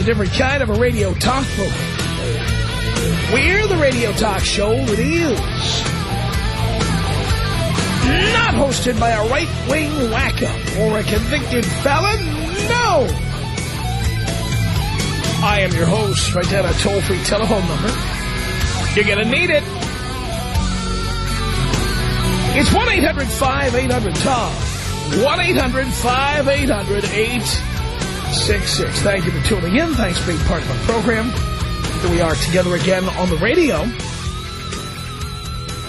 A different kind of a radio talk program. We're the radio talk show that is not hosted by a right-wing wacko or a convicted felon. No! I am your host, right down a toll-free telephone number. You're going to need it. It's 1-800-5800-TOM. 1-800-5800-866. Thank you for tuning in. Thanks for being part of our program. Here we are together again on the radio.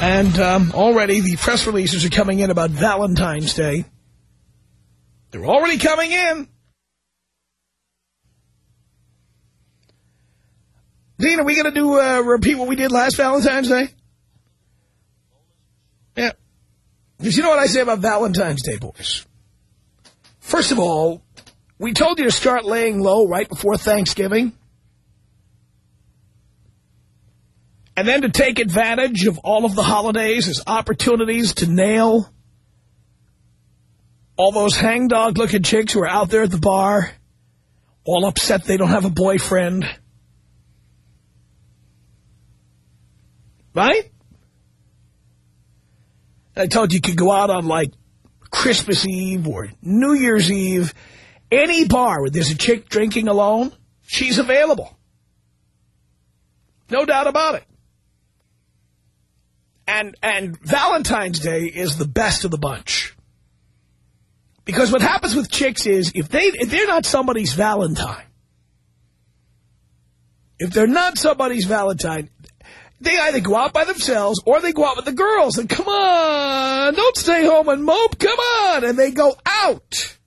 And um, already the press releases are coming in about Valentine's Day. They're already coming in. Dean, are we going to do uh, repeat what we did last Valentine's Day? Yeah. Because you know what I say about Valentine's Day, boys? First of all, we told you to start laying low right before Thanksgiving. And then to take advantage of all of the holidays as opportunities to nail all those hangdog-looking chicks who are out there at the bar, all upset they don't have a boyfriend. Right? I told you you could go out on, like, Christmas Eve or New Year's Eve. Any bar where there's a chick drinking alone, she's available. No doubt about it. And and Valentine's Day is the best of the bunch. Because what happens with chicks is if they if they're not somebody's Valentine, if they're not somebody's Valentine, they either go out by themselves or they go out with the girls. And come on, don't stay home and mope. Come on. And they go out.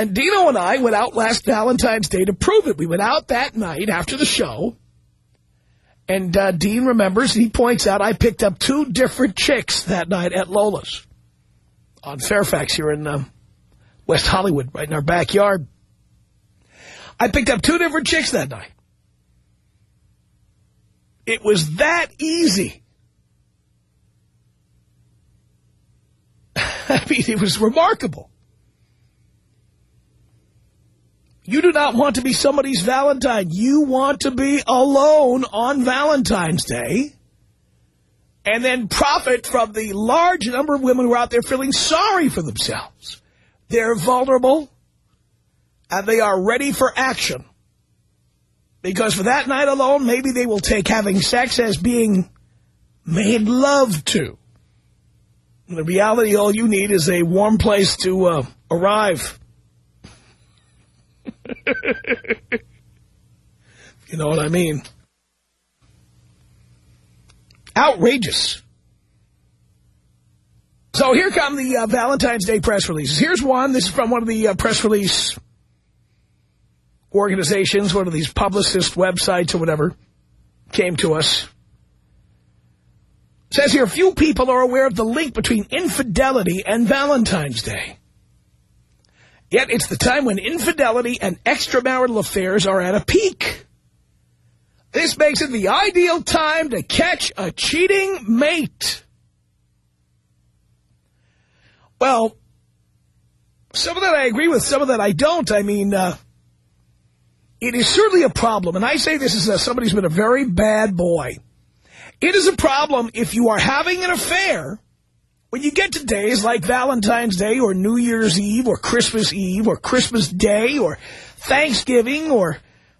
And Dino and I went out last Valentine's Day to prove it. We went out that night after the show. And uh, Dean remembers, he points out, I picked up two different chicks that night at Lola's on Fairfax here in uh, West Hollywood, right in our backyard. I picked up two different chicks that night. It was that easy. I mean, it was remarkable. You do not want to be somebody's Valentine. You want to be alone on Valentine's Day and then profit from the large number of women who are out there feeling sorry for themselves. They're vulnerable and they are ready for action. Because for that night alone, maybe they will take having sex as being made love to. In the reality, all you need is a warm place to uh, arrive. you know what I mean? Outrageous. So here come the uh, Valentine's Day press releases. Here's one. This is from one of the uh, press release organizations, one of these publicist websites or whatever, came to us. Says here, few people are aware of the link between infidelity and Valentine's Day. Yet it's the time when infidelity and extramarital affairs are at a peak. This makes it the ideal time to catch a cheating mate. Well, some of that I agree with, some of that I don't. I mean, uh, it is certainly a problem, and I say this as uh, somebody who's been a very bad boy. It is a problem if you are having an affair when you get to days like Valentine's Day or New Year's Eve or Christmas Eve or Christmas Day or Thanksgiving or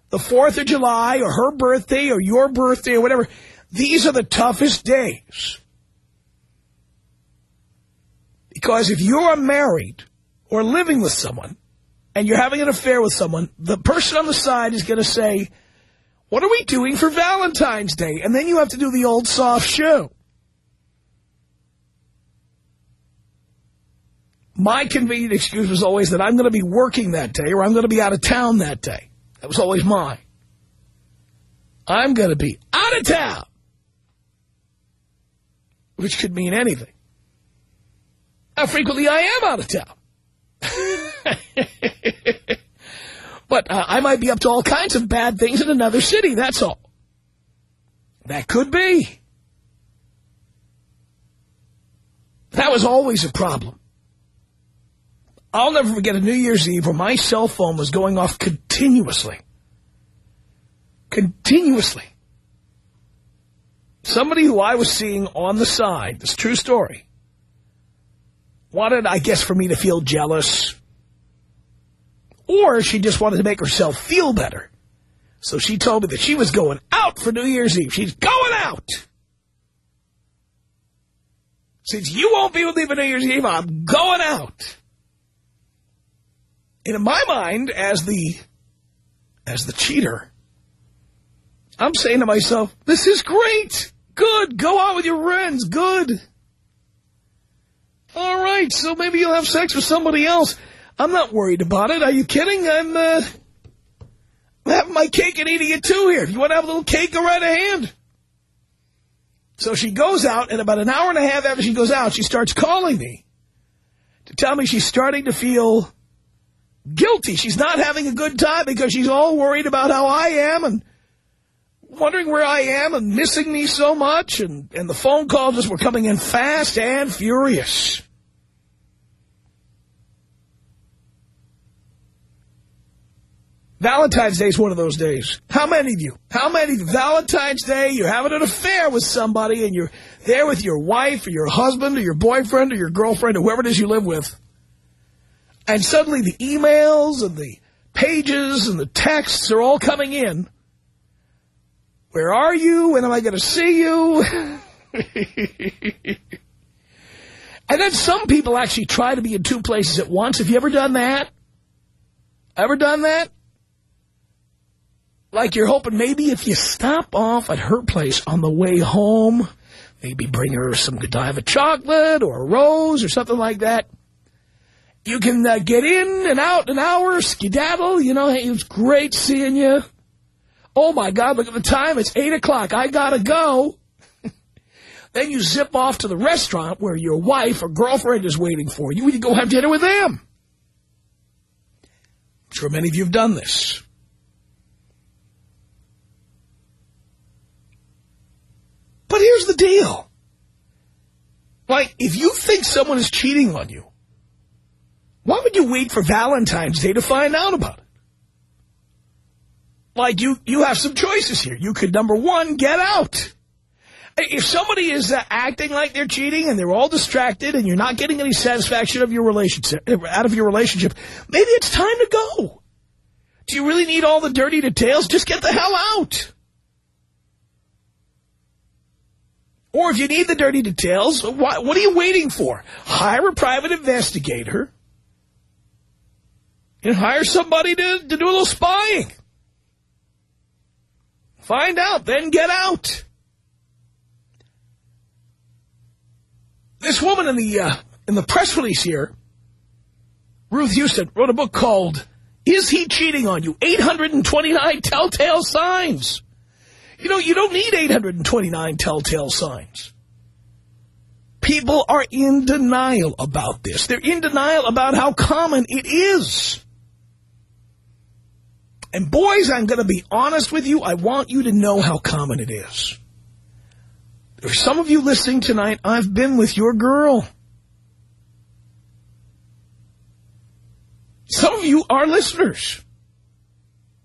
the 4th of July or her birthday or your birthday or whatever. These are the toughest days. Because if you're married or living with someone and you're having an affair with someone, the person on the side is going to say, what are we doing for Valentine's Day? And then you have to do the old soft shoe. My convenient excuse was always that I'm going to be working that day or I'm going to be out of town that day. That was always mine. I'm going to be out of town. Which could mean anything. How frequently I am out of town. but uh, I might be up to all kinds of bad things in another city, that's all. That could be. That was always a problem. I'll never forget a New Year's Eve where my cell phone was going off continuously. Continuously. Somebody who I was seeing on the side, this true story, wanted, I guess, for me to feel jealous. Or she just wanted to make herself feel better. So she told me that she was going out for New Year's Eve. She's going out. Since you won't be with me for New Year's Eve, I'm going out. In my mind, as the, as the cheater, I'm saying to myself, this is great. Good. Go out with your friends. Good. All right. So maybe you'll have sex with somebody else. I'm not worried about it. Are you kidding? I'm, uh, having my cake and eating it too here. If you want to have a little cake, go right ahead. So she goes out, and about an hour and a half after she goes out, she starts calling me to tell me she's starting to feel guilty. She's not having a good time because she's all worried about how I am and wondering where I am and missing me so much. And, and the phone calls just were coming in fast and furious. Valentine's Day is one of those days. How many of you? How many Valentine's Day, you're having an affair with somebody and you're there with your wife or your husband or your boyfriend or your girlfriend or whoever it is you live with. And suddenly the emails and the pages and the texts are all coming in. Where are you? When am I going to see you? and then some people actually try to be in two places at once. Have you ever done that? Ever done that? Like you're hoping maybe if you stop off at her place on the way home, maybe bring her some Godiva chocolate or a rose or something like that, you can uh, get in and out an hour, skedaddle, you know, hey, it was great seeing you. Oh, my God, look at the time. It's 8 o'clock. I got to go. then you zip off to the restaurant where your wife or girlfriend is waiting for you, you go have dinner with them. I'm sure many of you have done this. But here's the deal. Like, if you think someone is cheating on you, why would you wait for Valentine's Day to find out about it? Like, you, you have some choices here. You could, number one, get out. If somebody is uh, acting like they're cheating and they're all distracted and you're not getting any satisfaction of your relationship out of your relationship, maybe it's time to go. Do you really need all the dirty details? Just get the hell out. Or if you need the dirty details, what are you waiting for? Hire a private investigator. And hire somebody to, to do a little spying. Find out, then get out. This woman in the uh, in the press release here, Ruth Houston, wrote a book called Is He Cheating on You? 829 Telltale Signs. You know, you don't need 829 telltale signs. People are in denial about this. They're in denial about how common it is. And boys, I'm going to be honest with you. I want you to know how common it is. There's some of you listening tonight, I've been with your girl. Some of you are listeners.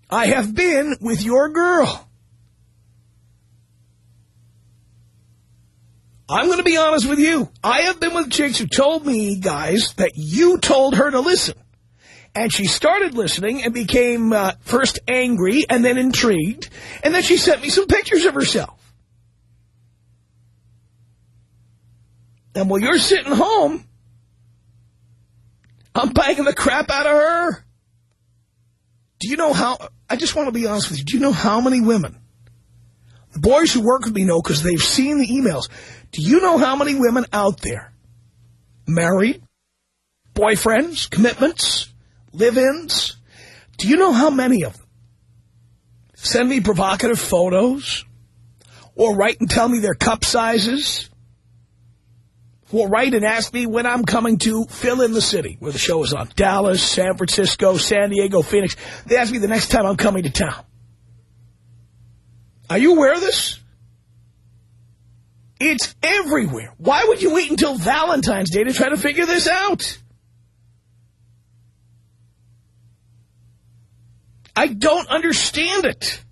I have been with your girl. I'm going to be honest with you. I have been with chicks who told me, guys, that you told her to listen. And she started listening and became uh, first angry and then intrigued. And then she sent me some pictures of herself. And while you're sitting home, I'm banging the crap out of her. Do you know how, I just want to be honest with you, do you know how many women, the boys who work with me know because they've seen the emails, do you know how many women out there, married, boyfriends, commitments, live-ins. Do you know how many of them send me provocative photos or write and tell me their cup sizes or write and ask me when I'm coming to fill in the city where the show is on. Dallas, San Francisco, San Diego, Phoenix. They ask me the next time I'm coming to town. Are you aware of this? It's everywhere. Why would you wait until Valentine's Day to try to figure this out? I don't understand it.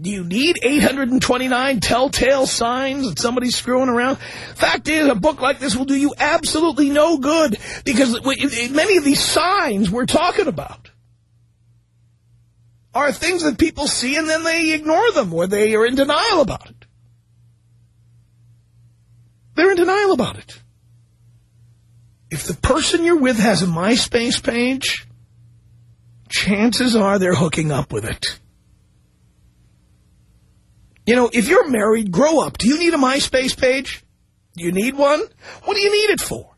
Do you need 829 telltale signs that somebody's screwing around? Fact is, a book like this will do you absolutely no good because many of these signs we're talking about are things that people see and then they ignore them or they are in denial about it. They're in denial about it. If the person you're with has a MySpace page, chances are they're hooking up with it. You know, if you're married, grow up. Do you need a MySpace page? Do you need one? What do you need it for?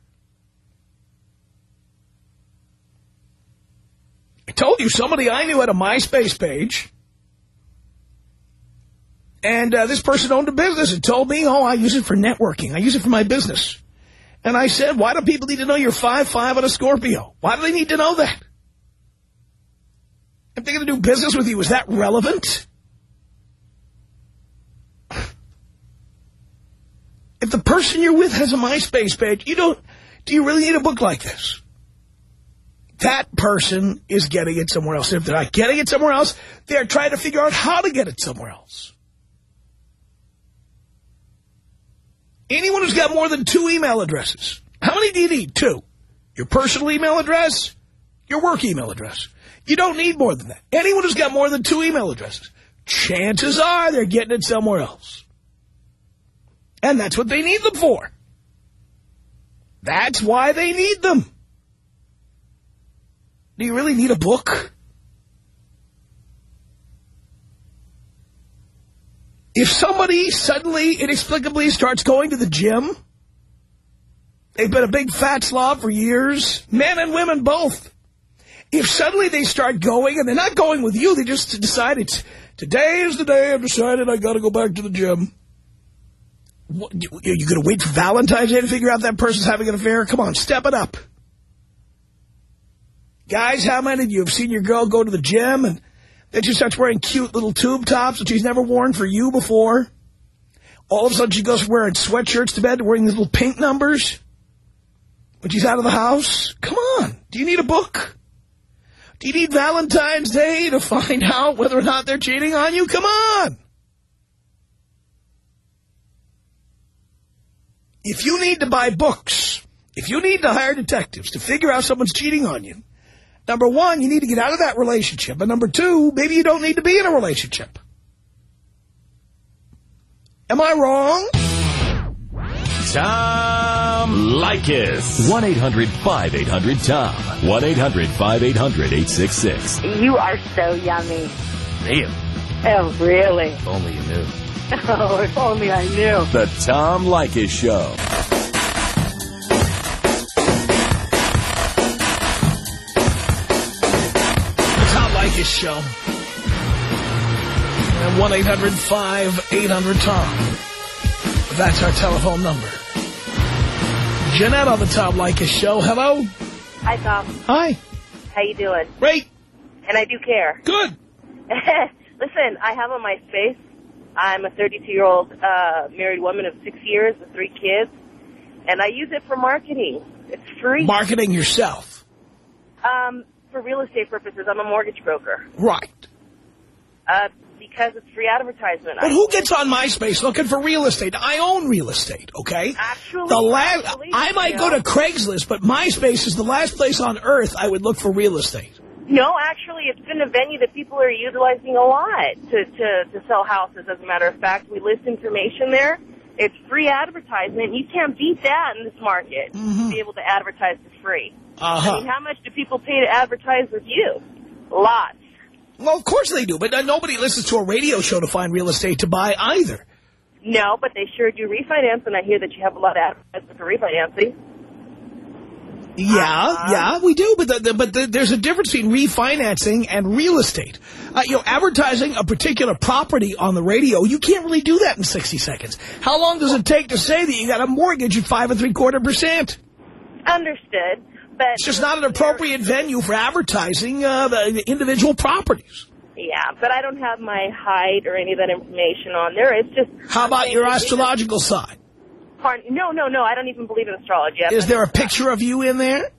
I told you somebody I knew had a MySpace page. And uh, this person owned a business and told me, oh, I use it for networking. I use it for my business. And I said, why do people need to know you're 5'5 on a Scorpio? Why do they need to know that? If they're going to do business with you, is that relevant? If the person you're with has a MySpace page, you don't, do you really need a book like this? That person is getting it somewhere else. If they're not getting it somewhere else, they're trying to figure out how to get it somewhere else. Anyone who's got more than two email addresses, how many do you need? Two. Your personal email address, your work email address. You don't need more than that. Anyone who's got more than two email addresses, chances are they're getting it somewhere else. And that's what they need them for. That's why they need them. Do you really need a book? If somebody suddenly, inexplicably starts going to the gym, they've been a big fat slob for years, men and women both. If suddenly they start going, and they're not going with you, they just decide it's, today is the day I've decided I got to go back to the gym. What, you, you going to wait for Valentine's Day to figure out that person's having an affair? Come on, step it up. Guys, how many of you have seen your girl go to the gym and then she starts wearing cute little tube tops that she's never worn for you before? All of a sudden she goes from wearing sweatshirts to bed to wearing these little pink numbers when she's out of the house? Come on. Do you need a book? Do you need Valentine's Day to find out whether or not they're cheating on you? Come on. If you need to buy books, if you need to hire detectives to figure out someone's cheating on you, number one, you need to get out of that relationship. And number two, maybe you don't need to be in a relationship. Am I wrong? Tom Leykis. 1-800-5800-TOM. 1-800-5800-866. You are so yummy. Me? Oh, really? If only you knew. Oh, if only I knew. The Tom Leykis Show. The Tom Leykis Show. And 1-800-5800-TOM. That's our telephone number. Jeanette on the Tom Leykis Show. Hello. Hi, Tom. Hi. How you doing? Great. And I do care. Good. Listen, I have on my MySpace. I'm a 32-year-old uh, married woman of six years with three kids, and I use it for marketing. It's free. Marketing yourself. um, for real estate purposes, I'm a mortgage broker. Right. Uh, because it's free advertisement. But I- who gets on MySpace looking for real estate? I own real estate, okay? Actually, the last, actually, I might go to Craigslist, but MySpace is the last place on earth I would look for real estate. No, actually, it's been a venue that people are utilizing a lot to, to, to sell houses. As a matter of fact, we list information there. It's free advertisement. You can't beat that in this market to be able to advertise for free. Uh-huh. mean, how much do people pay to advertise with you? Lots. Well, of course they do, but uh, nobody listens to a radio show to find real estate to buy either. No, but they sure do refinance, and I hear that you have a lot of advertisement for refinancing. Yeah, Uh-huh. yeah, we do. But the, the, but the, there's a difference between refinancing and real estate. Uh, you know, advertising a particular property on the radio, you can't really do that in 60 seconds. How long does it take to say that you got a mortgage at five and three quarter percent? Understood. But It's just not an appropriate venue for advertising uh, the, individual properties. Yeah, but I don't have my height or any of that information on there. It's just... How about your It's- astrological sign? Pardon, no, no, no. I don't even believe in astrology. Is there a picture of you in there?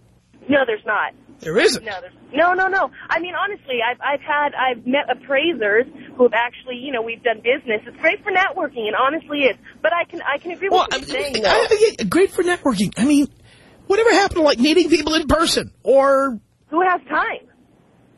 No, there's not. There isn't. No, there's, no, no, no. I mean, honestly, I've I've had I've met appraisers who have actually, you know, we've done business. It's great for networking, and honestly, is. But I can I can agree with Well, what I, you're saying. I. I, I- great for networking. I mean, whatever happened to like meeting people in person or Who has time?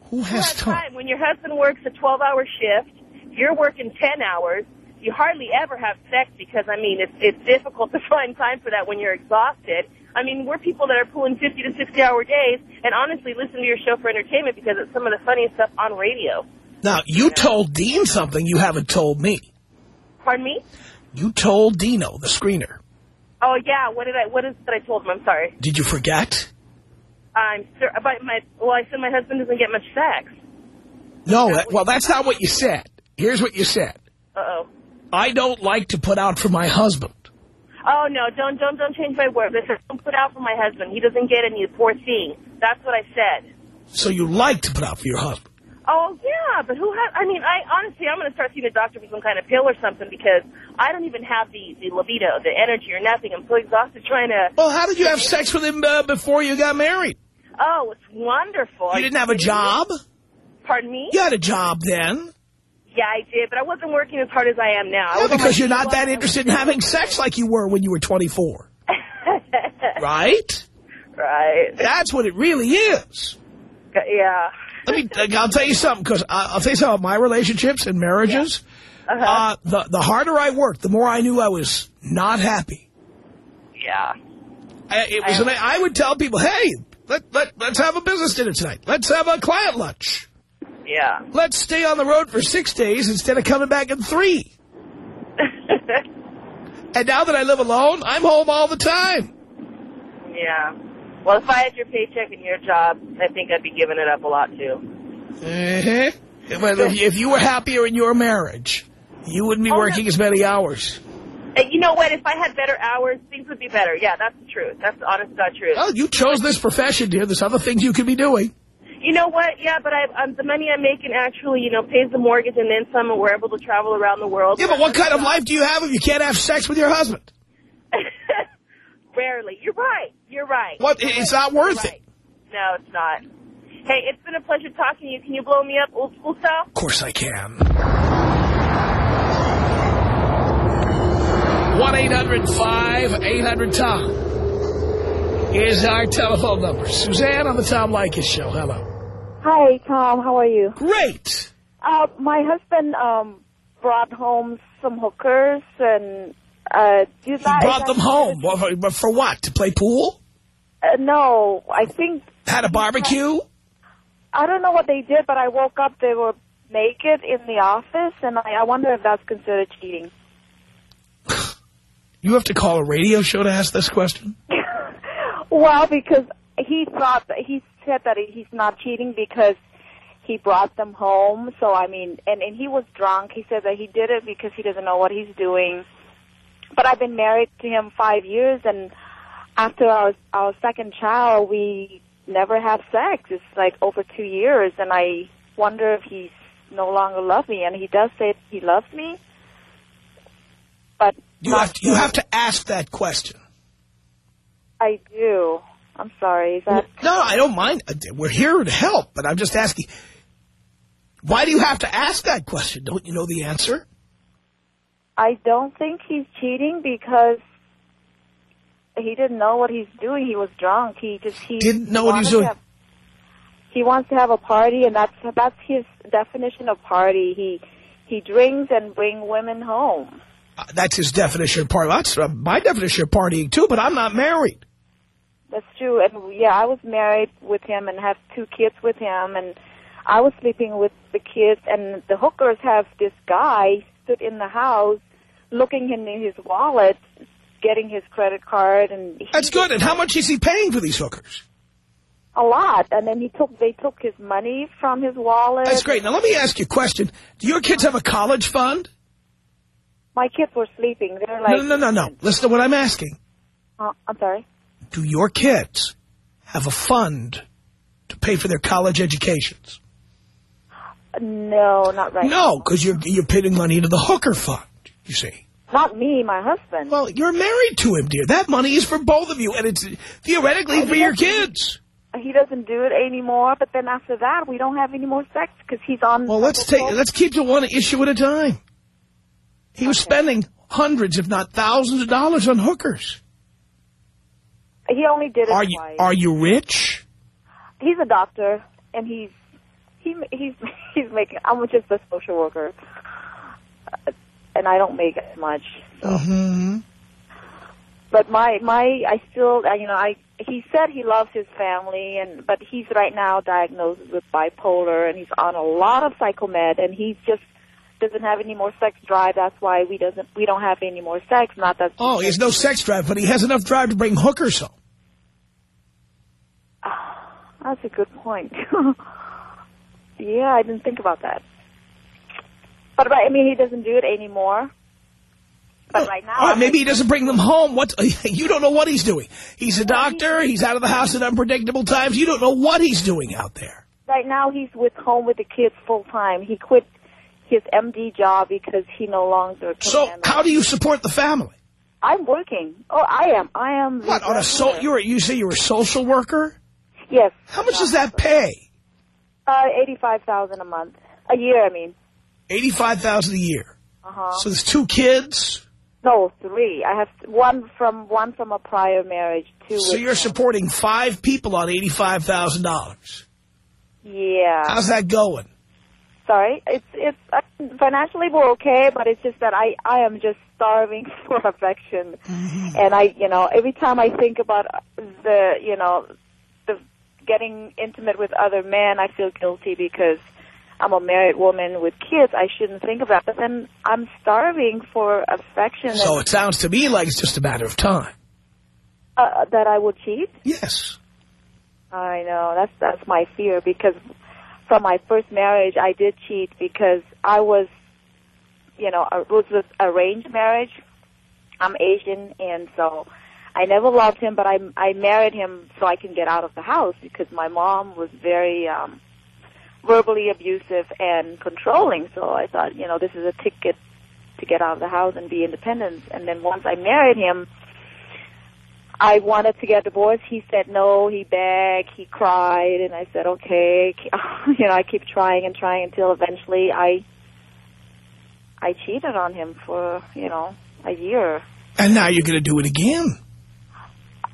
who Who has has time? time? When your husband works a 12-hour shift, you're working 10 hours. You hardly ever have sex because, I mean, it's it's difficult to find time for that when you're exhausted. I mean, we're people that are pulling 50 to 60-hour days, and honestly, listen to your show for entertainment because it's some of the funniest stuff on radio. Now, you told Dean something you haven't told me. Pardon me? You told Dino, the screener. Oh yeah, what did I what is that I told him? I'm sorry. Did you forget? I'm sure about my well, I said my husband doesn't get much sex. No, that, well, that's not what you said. Here's what you said. Uh oh. I don't like to put out for my husband. Oh no, don't don't don't change my words. I said don't put out for my husband. He doesn't get any poor thing. That's what I said. So you like to put out for your husband. Oh yeah, but who has? I mean, I honestly, I'm going to start seeing a doctor for some kind of pill or something because I don't even have the the libido, the energy, or nothing. I'm so exhausted trying to. Well, how did you have sex with him uh, before you got married? Oh, it's wonderful. You didn't have a job? Pardon me? You had a job then. Yeah, I did, but I wasn't working as hard as I am now. Yeah, because you're not that interested in having sex like you were when you were 24. Right? right. That's what it really is. Yeah. Let me, I'll tell you something, because I'll tell you something about my relationships and marriages. Uh-huh. Uh, the, the harder I worked, the more I knew I was not happy. yeah. I, it was, I, I would tell people, hey, let, let, let's have a business dinner tonight. Let's have a client lunch. Yeah. Let's stay on the road for six days instead of coming back in three. And now that I live alone, I'm home all the time. yeah. Well, if I had your paycheck and your job, I think I'd be giving it up a lot too. Well, if, if you were happier in your marriage, you wouldn't be Oh, working no. as many hours. And you know what? If I had better hours, things would be better. Yeah, that's the truth. That's the honest God truth. Well, you chose this profession, dear. There's other things you could be doing. You know what? Yeah, but I, um, the money I'm making actually, you know, pays the mortgage and then some, and we're able to travel around the world. Yeah, but what kind of life do you have if you can't have sex with your husband? Rarely. You're right. You're right. What? It's not worth Right. it. No, it's not. Hey, it's been a pleasure talking to you. Can you blow me up old school style? Of course I can. 1-800-5800-TOM is our telephone number. Suzanne on the Tom Leykis Show. Hello. Hi, Tom. How are you? Great. Uh, my husband um, brought home some hookers, and uh, do He that, brought them home. For- for what? To play pool? Uh, no, I think Had a barbecue? I don't know what they did, but I woke up. They were naked in the office, and I, I wonder if that's considered cheating. You have to call a radio show to ask this question? well, because he thought that he said that he's not cheating because he brought them home. So I mean, and and he was drunk. He said that he did it because he doesn't know what he's doing. But I've been married to him five years, and after our our second child, we never have sex. It's like over two years, and I wonder if he's no longer loves me. And he does say he loves me, but You have to, you have to ask that question. I do. I'm sorry. Is that No, I don't mind. Uh, we're here to help, but I'm just asking, why do you have to ask that question? Don't you know the answer? I don't think he's cheating because he didn't know what he's doing. He was drunk. He just he Didn't know what he was doing. have- he wants to have a party, and that's that's his definition of party. He he drinks and bring women home. That's his definition of party. That's uh, my definition of partying, too, but I'm not married. That's true. And yeah, I was married with him and have two kids with him, and I was sleeping with the kids. And the hookers have this guy stood in the house, looking in his wallet, getting his credit card, and That's good. And how much is he paying for these hookers? a lot. And then he took they took his money from his wallet. That's great. Now, let me ask you a question. Do your kids have a college fund? My kids were sleeping. They're like, No, no, no, no. Listen to what I'm asking. Uh, I'm sorry. Do your kids have a fund to pay for their college educations? No, not right. No, because you're, you're putting money into the hooker fund, you see. Not me, my husband. Well, you're married to him, dear. That money is for both of you, and it's theoretically for your kids. he doesn't do it anymore. But then after that, we don't have any more sex because he's on. Well, let's take let's keep to one issue at a time. He was spending hundreds, if not thousands of dollars on hookers. He only did it Are you twice. are you rich? he's a doctor, and he's he he's he's making. I'm just a social worker, Uh, and I don't make as much. So. Mm-hmm. But my my I still you know I he said he loves his family and but he's right now diagnosed with bipolar and he's on a lot of psychomed and he's just doesn't have any more sex drive. That's why we doesn't we don't have any more sex. Not that Oh, he has no sex drive, but he has enough drive to bring hookers home. Ah, that's a good point. yeah, I didn't think about that. But right, I mean, he doesn't do it anymore. But oh, right now, right, maybe he doesn't bring them home. What you don't know what he's doing. He's a doctor. He's out of the house at unpredictable times. You don't know what he's doing out there. right now he's with home with the kids full time. He quit his MD job because he no longer can So how do you support the family? I'm working. Oh, I am. I am. What on a so you're you say you're a social worker? Yes. How much does that pay? Uh, eighty-five thousand a month, a year. I mean. Eighty five thousand a year. Uh huh. So there's two kids. No, three. I have one from one from a prior marriage. Two. So you're him. supporting five people on eighty five thousand dollars. Yeah. How's that going? Sorry, it's it's uh, financially we're okay, but it's just that I I am just starving for affection, and I you know every time I think about the you know the getting intimate with other men, I feel guilty because I'm a married woman with kids. I shouldn't think of that, but then I'm starving for affection So it sounds to me like it's just a matter of time. uh, that I will cheat. Yes. I know that's that's my fear because from my first marriage I did cheat because I was, you know, it was with arranged marriage. I'm Asian and so I never loved him, but I I married him so I can get out of the house because my mom was very um verbally abusive and controlling. So I thought, you know, this is a ticket to get out of the house and be independent. And then once I married him, I wanted to get divorced. He said no. He begged. He cried, and I said okay. You know, I keep trying and trying until eventually I I cheated on him for you know a year. And now you're going to do it again.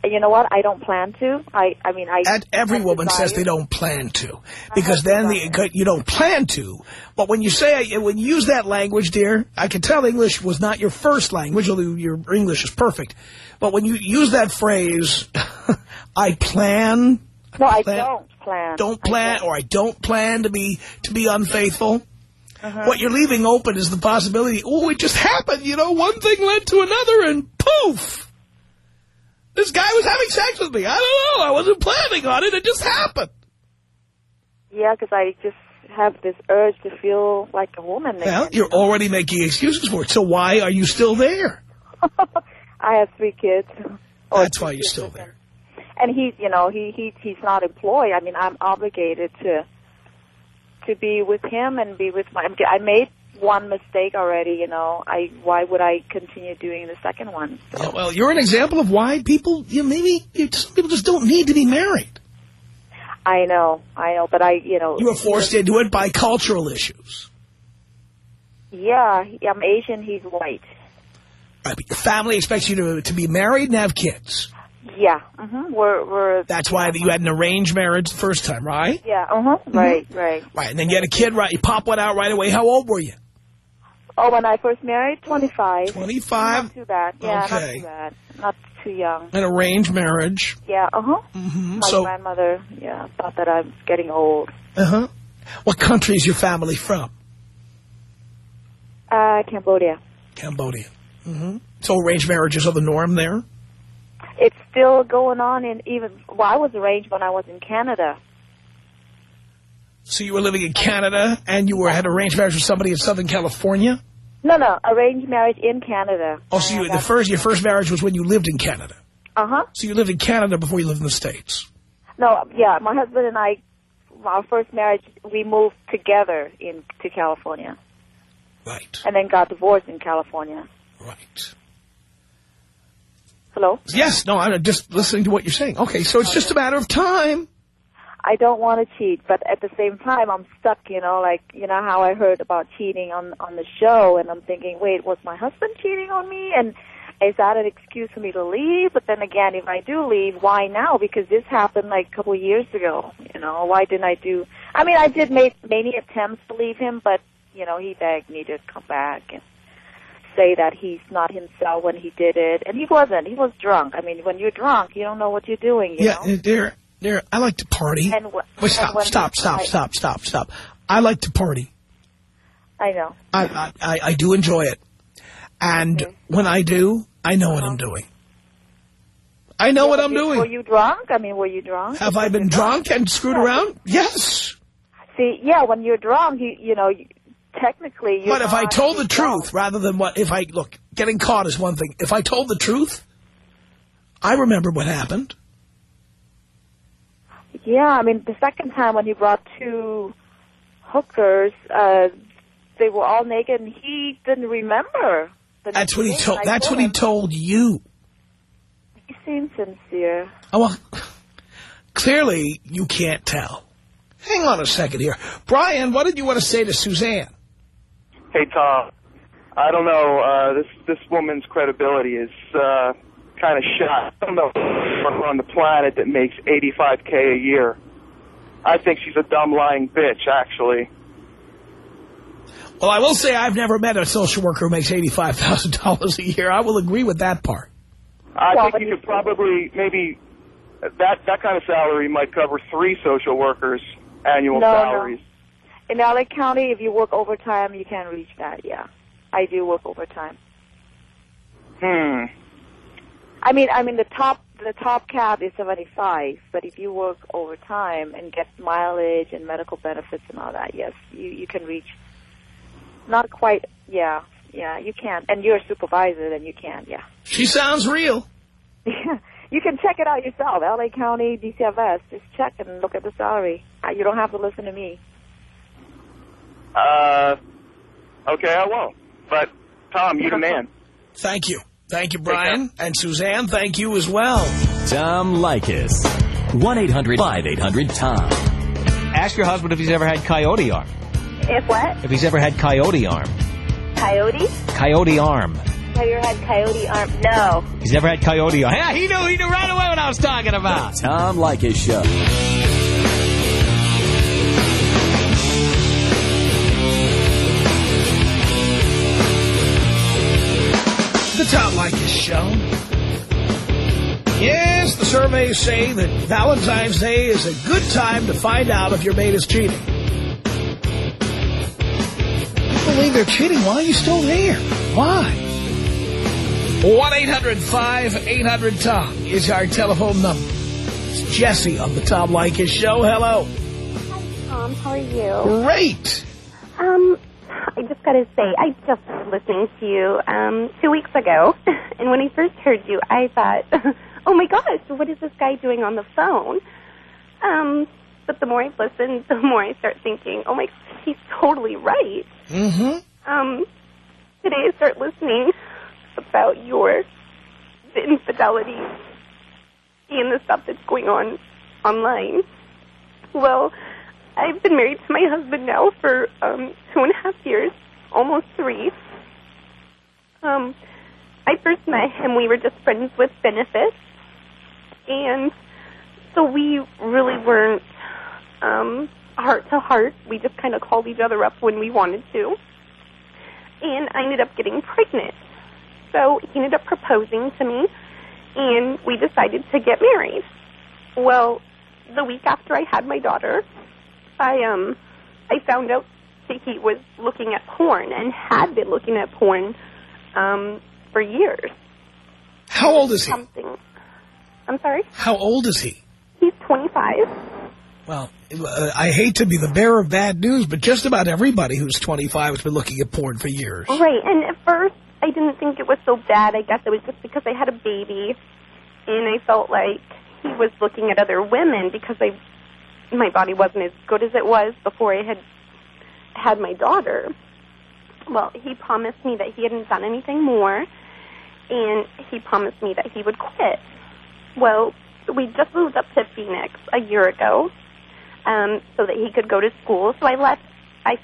You know what? I don't plan to. I I mean I. And every woman says they don't plan to. Because then the, you don't plan to. But when you say, when you use that language, dear, I can tell English was not your first language, although your English is perfect. But when you use that phrase, I plan, No, I plan- don't plan. don't I plan, don't. or I don't plan to be to be unfaithful. Uh-huh. What you're leaving open is the possibility, oh, it just happened, you know, one thing led to another, and poof! This guy was having sex with me. I don't know. I wasn't planning on it. It just happened. Yeah, because I just have this urge to feel like a woman. Well, again. you're already making excuses for it. So why are you still there? I have three kids. That's why you're still there. and he's you know he he he's not employed. I mean, I'm obligated to to be with him and be with my. I made one mistake already. You know, I why would I continue doing the second one? So, Yeah, well, you're an example of why people, you know, maybe you, some people just don't need to be married. I know, I know, but I you know You were forced into it by cultural issues. Yeah, I'm Asian. He's white. Right, but your family expects you to, to be married and have kids. Yeah, hmm we're we're That's why you had an arranged marriage the first time, right? yeah, uh huh, right, right. Right, and then you had a kid, right? You pop one out right away. How old were you? Oh, when I first married, twenty five. 25. Not too bad. Yeah, Okay. not too bad. Not too young. An arranged marriage. Yeah, uh huh. hmm My So, grandmother, yeah, thought that I'm getting old. uh-huh. What country is your family from? Uh, Cambodia. Cambodia. Mm -hmm. So arranged marriages are the norm there? It's still going on in even, well, I was arranged when I was in Canada. So you were living in Canada and you were had arranged marriage with somebody in Southern California? No, no, arranged marriage in Canada. Oh, so you, the first your first marriage was when you lived in Canada? Uh-huh. So you lived in Canada before you lived in the States? No, yeah, my husband and I, our first marriage, we moved together in to California. Right. And then got divorced in California. Right. Hello? Yes, no, I'm just listening to what you're saying. Okay, so it's just a matter of time. I don't want to cheat, but at the same time, I'm stuck, you know, like, you know how I heard about cheating on on the show, and I'm thinking, wait, was my husband cheating on me? And is that an excuse for me to leave? But then again, if I do leave, why now? Because this happened like a couple of years ago, you know, why didn't I do, I mean, I did make many attempts to leave him, but, you know, he begged me to come back and say that he's not himself when he did it, and he wasn't, he was drunk. I mean, when you're drunk, you don't know what you're doing, you yeah, know? dear, I like to party. And Wait, stop, and stop, stop, stop, stop, stop. I like to party. I know. I, I, I, do enjoy it. And Okay. when I do, I know what I'm uh-huh. doing. I know what I'm Were doing. Were you drunk? I mean, were you drunk? Have I been drunk and screwed Yeah. around? Yes. See, yeah, when you're drunk, you you know, you, technically you're But if I told the drunk. truth rather than what, if I, look, getting caught is one thing. If I told the truth, I remember what happened. Yeah, I mean, the second time when he brought two hookers, uh, they were all naked, and he didn't remember. the That's what he told, I that's what he told you. He seemed sincere. Oh, well, clearly you can't tell. Hang on a second here. Brian, what did you want to say to Suzanne? Hey, Tom. I don't know. Uh, this this woman's credibility is uh, kind of shot. I don't know on the planet that makes 85k a year. I think she's a dumb lying bitch. Actually, Well, I will say I've never met a social worker who makes $85,000 a year. I will agree with that part. I Well, think you you- could probably maybe that that kind of salary might cover three social workers' annual No, no. salaries. In LA County, if you work overtime, you can reach that. Yeah, I do work overtime. Hmm. I mean, I mean the top the top cap is seventy five, but if you work overtime and get mileage and medical benefits and all that, yes, you you can reach. Not quite. Yeah, yeah, you can. And you're a supervisor, then you can. Yeah. She sounds real. Yeah. you can check it out yourself. LA County DCFS. Just check and look at the salary. Uh, You don't have to listen to me. Uh. Okay, I won't. But Tom, you the man. Thank you. Thank you, Brian. And Suzanne, thank you as well. Tom Leykis. 1-800-5800-TOM. Ask your husband if he's ever had coyote arm. If what? If he's ever had coyote arm. Coyote? Coyote arm. Have you ever had coyote arm? No. He's never had coyote arm. Yeah, he knew. He knew right away what I was talking about. Tom Leykis Show. The Tom Leykis Show. Yes, the surveys say that Valentine's Day is a good time to find out if your mate is cheating. You believe they're cheating. Why are you still there? Why? 1-800-5800-TOM is our telephone number. It's Jesse on the Tom Leykis Show. Hello. Hi, Tom. How are you? Great. Um, I just got to say, I just started listening to you um, two weeks ago, and when I first heard you, I thought, oh my gosh, what is this guy doing on the phone? Um, but the more I've listened, the more I start thinking, oh my he's totally right. Mm-hmm. Um, today I start listening about your the infidelity and the stuff that's going on online. Well, I've been married to my husband now for um, two and a half years, almost three. Um, I first met him. We were just friends with benefits, and so we really weren't um, heart to heart. We just kind of called each other up when we wanted to, and I ended up getting pregnant. So he ended up proposing to me, and we decided to get married. Well, the week after I had my daughter, I um I found out that he was looking at porn and had been looking at porn um for years. How old is he? Something. I'm sorry? How old is he? He's 25. Well, I hate to be the bearer of bad news, but just about everybody who's 25 has been looking at porn for years. Right, and at first I didn't think it was so bad. I guess it was just because I had a baby, and I felt like he was looking at other women because I, my body wasn't as good as it was before I had had my daughter. Well, he promised me that he hadn't done anything more, and he promised me that he would quit. Well, we just moved up to Phoenix a year ago, um, so that he could go to school. So I left. I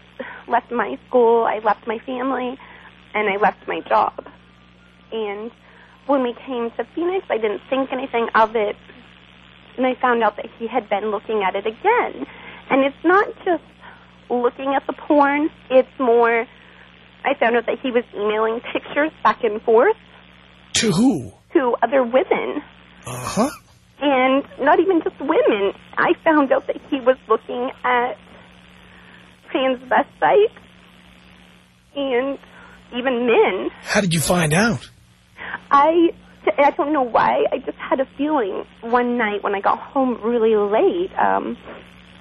left my school. I left my family, and I left my job. And when we came to Phoenix, I didn't think anything of it, and I found out that he had been looking at it again. And it's not just looking at the porn; it's more. I found out that he was emailing pictures back and forth To who? to other women Uh-huh. and not even just women. I found out that he was looking at transvestites and even men. How did you find out? I I don't know why. I just had a feeling one night when I got home really late. Um,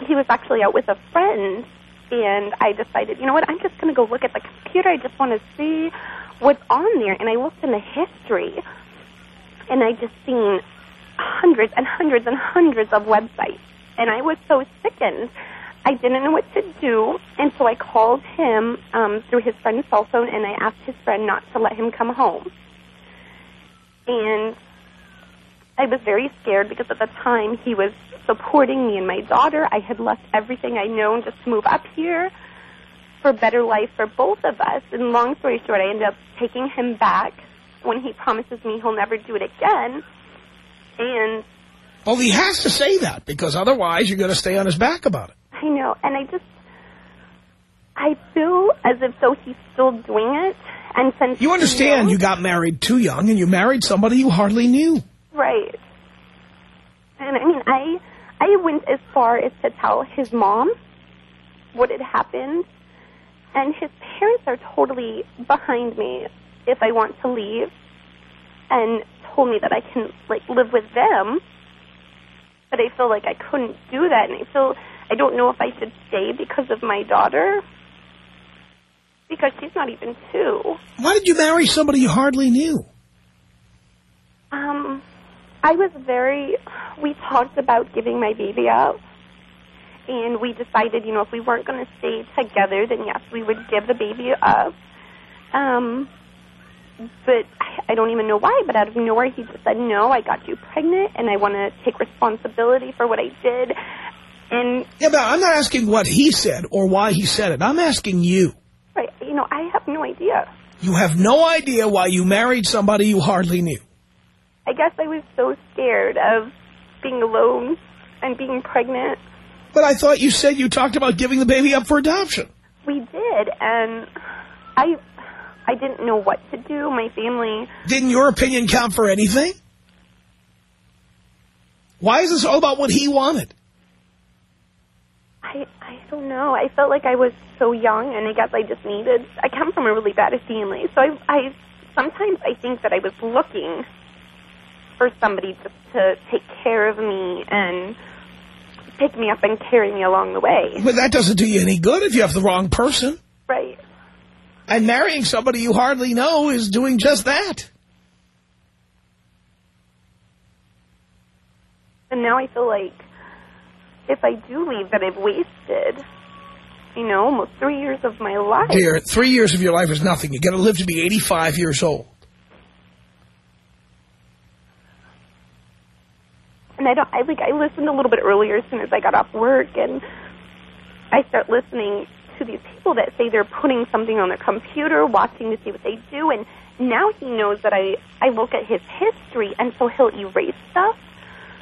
he was actually out with a friend, and I decided, you know what? I'm just going to go look at the computer. I just want to see what's on there. And I looked in the history, and I just seen hundreds and hundreds and hundreds of websites. And I was so sickened. I didn't know what to do, and so I called him um, through his friend's cell phone, and I asked his friend not to let him come home. And I was very scared because at the time he was supporting me and my daughter. I had left everything I known just to move up here for a better life for both of us. And long story short, I ended up taking him back when he promises me he'll never do it again. And Well, he has to say that because otherwise you're going to stay on his back about it. I know, and I just, I feel as if though he's still doing it. And since You understand you got married too young and you married somebody you hardly knew. Right. And I mean, I I went as far as to tell his mom what had happened, and his parents are totally behind me if I want to leave, and told me that I can like live with them. But I feel like I couldn't do that, and I feel I don't know if I should stay because of my daughter, because she's not even two. Why did you marry somebody you hardly knew? Um, I was very. We talked about giving my baby up, and we decided, you know, if we weren't going to stay together, then yes, we would give the baby up. Um, but I- I don't even know why. But out of nowhere, he just said, "No, I got you pregnant, and I want to take responsibility for what I did." And Yeah, but I'm not asking what he said or why he said it. I'm asking you. Know, I have no idea. You have no idea why you married somebody you hardly knew. I guess I was so scared of being alone and being pregnant. But I thought you said you talked about giving the baby up for adoption. We did, and I I didn't know what to do. My family, Didn't your opinion count for anything? Why is this all about what he wanted? I don't know. I felt like I was so young, and I guess I just needed. I come from a really bad family, so I I sometimes I think that I was looking for somebody just to take care of me and pick me up and carry me along the way. But that doesn't do you any good if you have the wrong person. Right. And marrying somebody you hardly know is doing just that. And now I feel like if I do leave, that I've wasted, you know, almost three years of my life. Dear, three years of your life is nothing. You're going to live to be 85 years old. And I don't. I like. I listened a little bit earlier as soon as I got off work, and I start listening to these people that say they're putting something on their computer, watching to see what they do, and now he knows that I I look at his history, and so he'll erase stuff.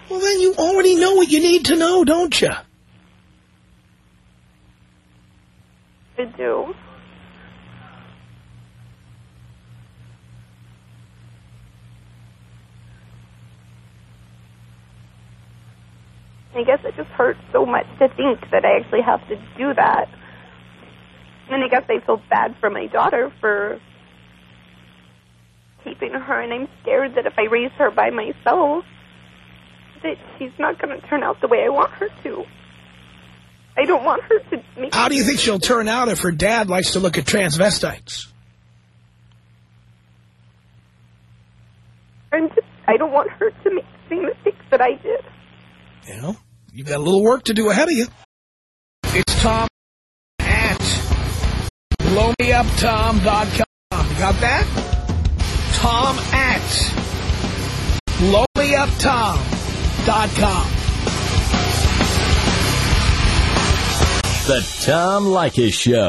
Well, then you already know what you need to know, don't you? I do. I guess it just hurts so much to think that I actually have to do that. And I guess I feel bad for my daughter for keeping her, and I'm scared that if I raise her by myself, that she's not going to turn out the way I want her to. I don't want her to make... How do you think she'll turn out if her dad likes to look at transvestites? I'm just, I don't want her to make the same mistakes that I did. You know, you've got a little work to do ahead of you. It's Tom at blowmeuptom.com. You got that? Tom at blowmeuptom.com. The Tom Leykis Show.